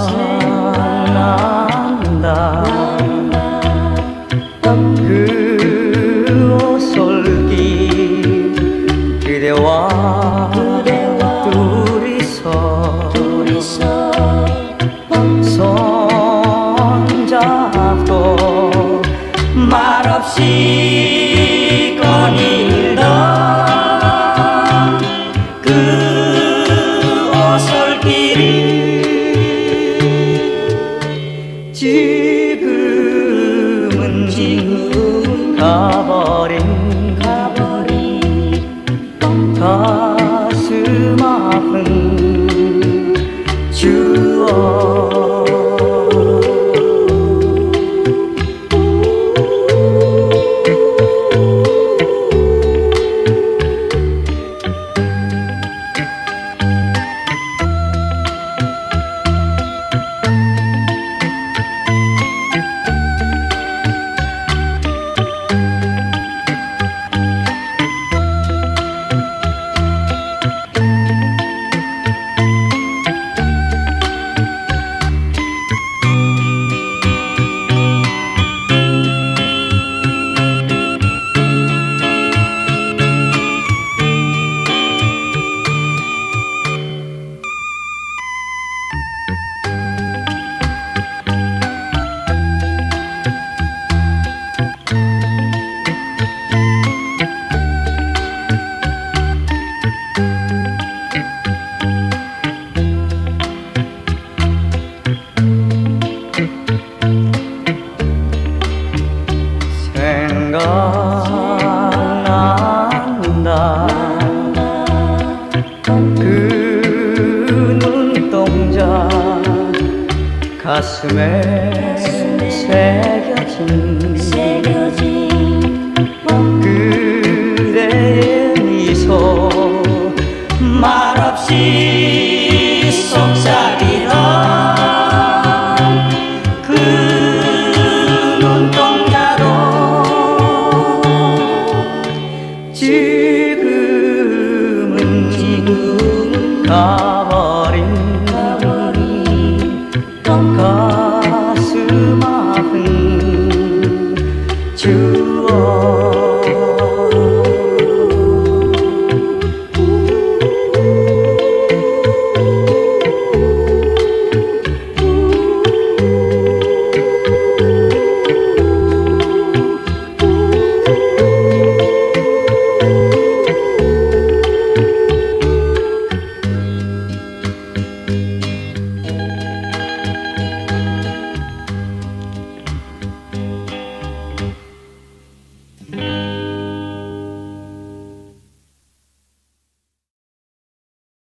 생각난다. 그 솔기 그대와 둘이서 손잡고 말없이 거닐던 그 这个问题。 가슴에 새겨진 그대의 미소. 말없이 속삭이던 그 눈동자도 지금은 지금 가